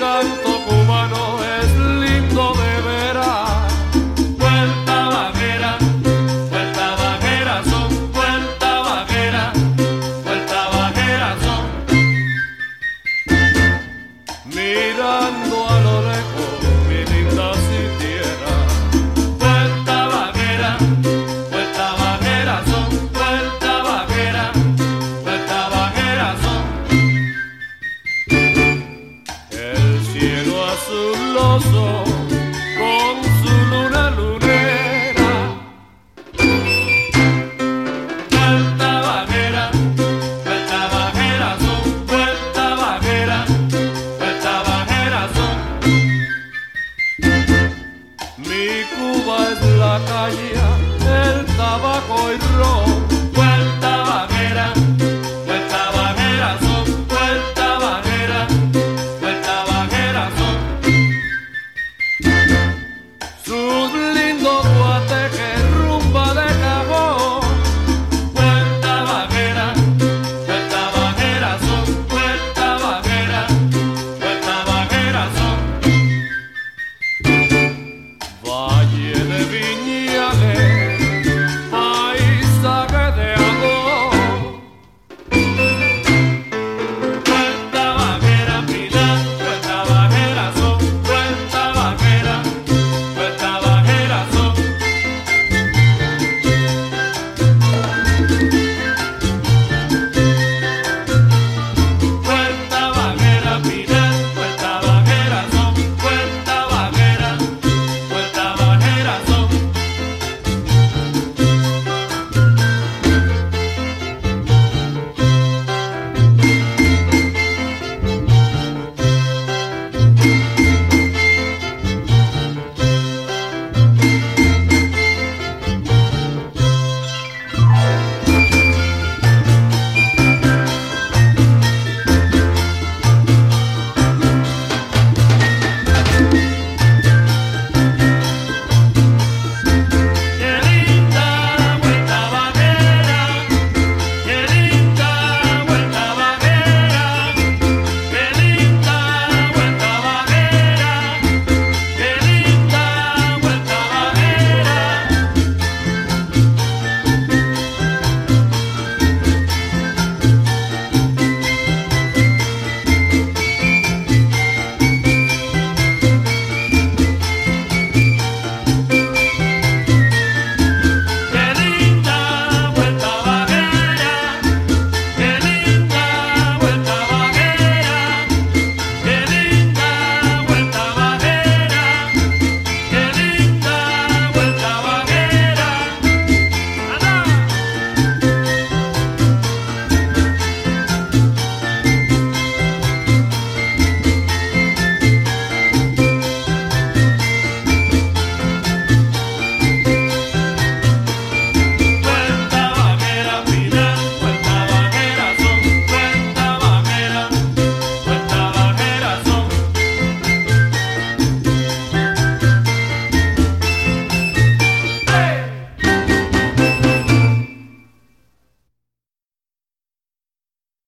come tabaco y ron